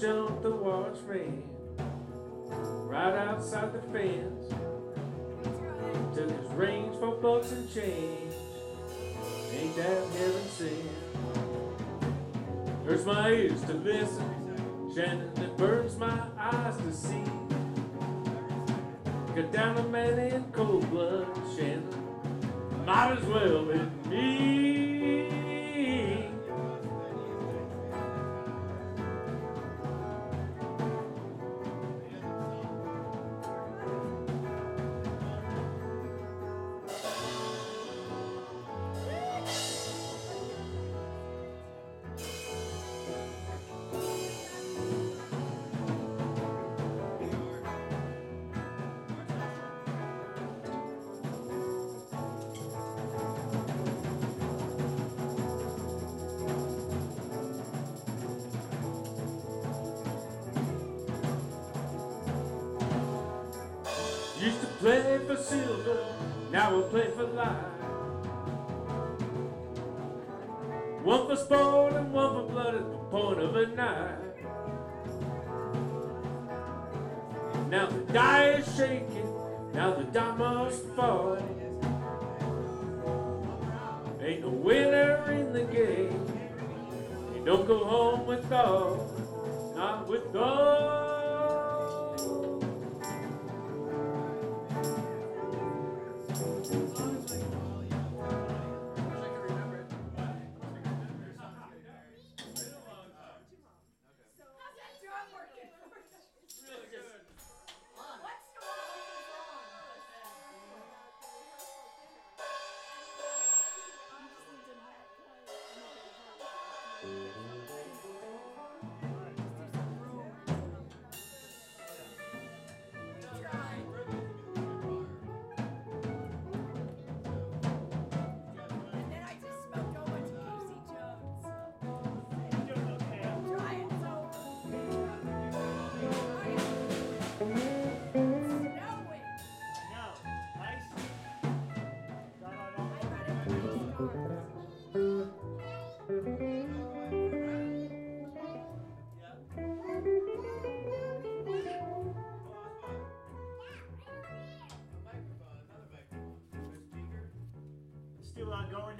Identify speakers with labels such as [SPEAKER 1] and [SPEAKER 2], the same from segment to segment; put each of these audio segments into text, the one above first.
[SPEAKER 1] jumped the watch rain right outside the fence. Took his reins for bucks and change. Ain't that heaven sent? Hurts my ears to listen, Shannon, it burns my eyes to see. Cut down a man in cold blood, Shannon. Might as well be me. Play for silver, now we'll play for life. One for sport and one for blood at the point of a knife. Now the die is shaking, now the die must fall. Ain't no winner in the game. You don't go home with all, not with all.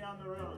[SPEAKER 1] on the run.